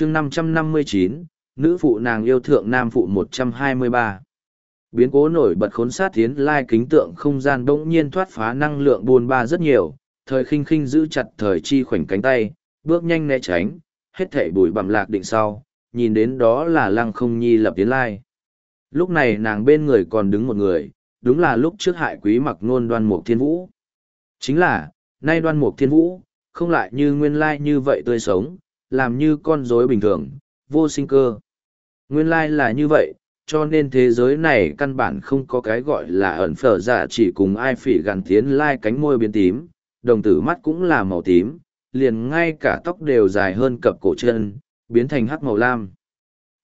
chương năm trăm năm mươi chín, nữ phụ nàng yêu thượng nam phụ một trăm hai mươi ba. Biến cố nổi bật khốn sát tiến lai kính tượng không gian bỗng nhiên thoát phá năng lượng buồn ba rất nhiều, thời khinh khinh giữ chặt thời chi khoảnh cánh tay, bước nhanh né tránh, hết thảy bụi bằm lạc định sau, nhìn đến đó là lăng không nhi lập tiến lai. Lúc này nàng bên người còn đứng một người, đúng là lúc trước hại quý mặc nôn đoan mục thiên vũ. Chính là, nay đoan mục thiên vũ, không lại như nguyên lai như vậy tươi sống làm như con rối bình thường vô sinh cơ nguyên lai là như vậy cho nên thế giới này căn bản không có cái gọi là ẩn phở giả. chỉ cùng ai phỉ gằn tiến lai cánh môi biến tím, đồng tử mắt cũng là màu tím, liền ngay cả tóc đều dài hơn cặp cổ chân, biến thành hắc màu lam.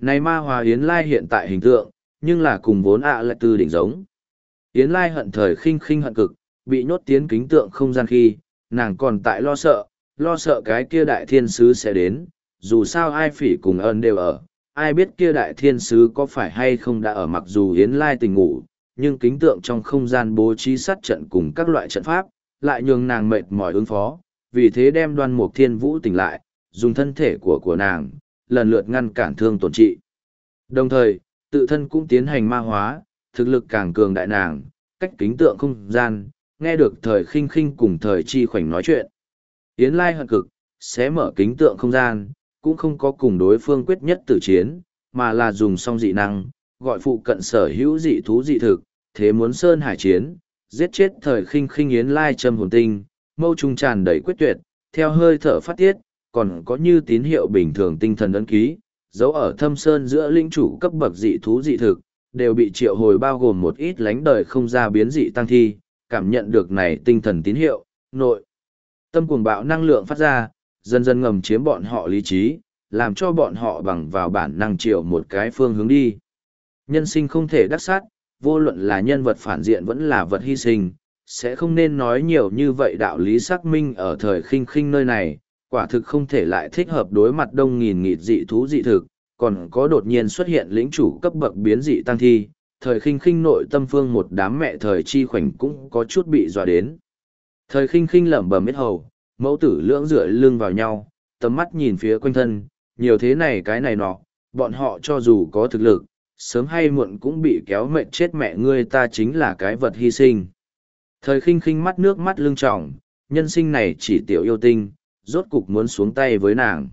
Này ma hòa Yến Lai hiện tại hình tượng, nhưng là cùng vốn ạ lại từ đỉnh giống. Yến Lai hận thời khinh khinh hận cực, bị nhốt tiến kính tượng không gian khi, nàng còn tại lo sợ, lo sợ cái kia đại thiên sứ sẽ đến, dù sao ai phỉ cùng ơn đều ở, ai biết kia đại thiên sứ có phải hay không đã ở mặc dù Yến Lai tình ngủ, nhưng kính tượng trong không gian bố trí sát trận cùng các loại trận pháp, lại nhường nàng mệt mỏi ứng phó, vì thế đem đoan mục thiên vũ tỉnh lại, dùng thân thể của của nàng, lần lượt ngăn cản thương tổn trị. Đồng thời, tự thân cũng tiến hành ma hóa, thực lực càng cường đại nàng, cách kính tượng không gian, nghe được thời khinh khinh cùng thời chi khoảnh nói chuyện. Yến Lai hận cực, sẽ mở kính tượng không gian, cũng không có cùng đối phương quyết nhất tử chiến, mà là dùng song dị năng, gọi phụ cận sở hữu dị thú dị thực, thế muốn sơn hải chiến, giết chết thời khinh khinh yến lai châm hồn tinh, mâu trung tràn đầy quyết tuyệt, theo hơi thở phát tiết, còn có như tín hiệu bình thường tinh thần ấn ký, dấu ở thâm sơn giữa linh chủ cấp bậc dị thú dị thực, đều bị triệu hồi bao gồm một ít lánh đời không ra biến dị tăng thi, cảm nhận được này tinh thần tín hiệu, nội. Tâm cuồng bạo năng lượng phát ra, dần dần ngầm chiếm bọn họ lý trí, làm cho bọn họ bằng vào bản năng triệu một cái phương hướng đi. Nhân sinh không thể đắc sát, vô luận là nhân vật phản diện vẫn là vật hy sinh, sẽ không nên nói nhiều như vậy đạo lý xác minh ở thời khinh khinh nơi này, quả thực không thể lại thích hợp đối mặt đông nghìn nghịt dị thú dị thực, còn có đột nhiên xuất hiện lĩnh chủ cấp bậc biến dị tăng thi, thời khinh khinh nội tâm phương một đám mẹ thời chi khoảnh cũng có chút bị dọa đến. Thời khinh khinh lẩm bẩm biết hầu, mẫu tử lưỡng rửa lưng vào nhau, tầm mắt nhìn phía quanh thân, nhiều thế này cái này nọ, bọn họ cho dù có thực lực, sớm hay muộn cũng bị kéo mệnh chết mẹ ngươi ta chính là cái vật hy sinh. Thời khinh khinh mắt nước mắt lưng tròng, nhân sinh này chỉ tiểu yêu tinh, rốt cục muốn xuống tay với nàng.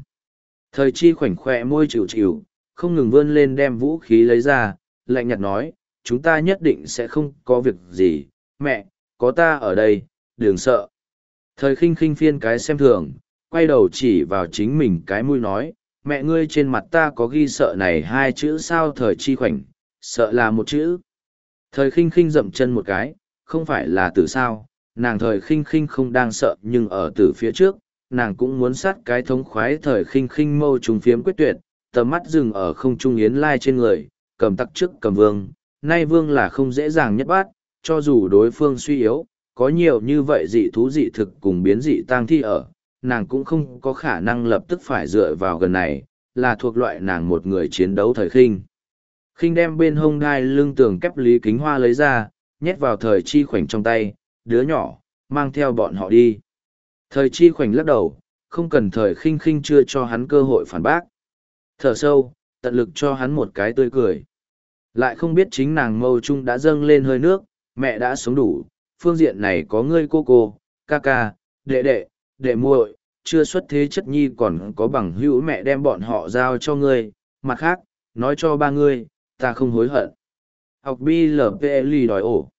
Thời chi khoảnh khỏe môi chịu chịu, không ngừng vươn lên đem vũ khí lấy ra, lạnh nhạt nói, chúng ta nhất định sẽ không có việc gì, mẹ, có ta ở đây, đừng sợ. Thời khinh khinh phiên cái xem thường, quay đầu chỉ vào chính mình cái mũi nói, mẹ ngươi trên mặt ta có ghi sợ này hai chữ sao thời chi khoảnh, sợ là một chữ. Thời khinh khinh dậm chân một cái, không phải là tử sao, nàng thời khinh khinh không đang sợ nhưng ở từ phía trước, nàng cũng muốn sát cái thống khoái thời khinh khinh mâu trùng phiếm quyết tuyệt, tầm mắt dừng ở không trung yến lai trên người, cầm tắc trước cầm vương, nay vương là không dễ dàng nhất bát, cho dù đối phương suy yếu, có nhiều như vậy dị thú dị thực cùng biến dị tang thi ở, nàng cũng không có khả năng lập tức phải dựa vào gần này, là thuộc loại nàng một người chiến đấu thời khinh. Khinh đem bên hông đai lưng tường kép lý kính hoa lấy ra, nhét vào thời chi khoảnh trong tay, đứa nhỏ, mang theo bọn họ đi. Thời chi khoảnh lắc đầu, không cần thời khinh khinh chưa cho hắn cơ hội phản bác. Thở sâu, tận lực cho hắn một cái tươi cười. Lại không biết chính nàng mâu trung đã dâng lên hơi nước, mẹ đã sống đủ, phương diện này có ngươi cô cô, ca ca, đệ đệ, đệ muội, chưa xuất thế chất nhi còn có bằng hữu mẹ đem bọn họ giao cho ngươi, mặt khác, nói cho ba ngươi, ta không hối hận. Học BLPLI đòi ổ.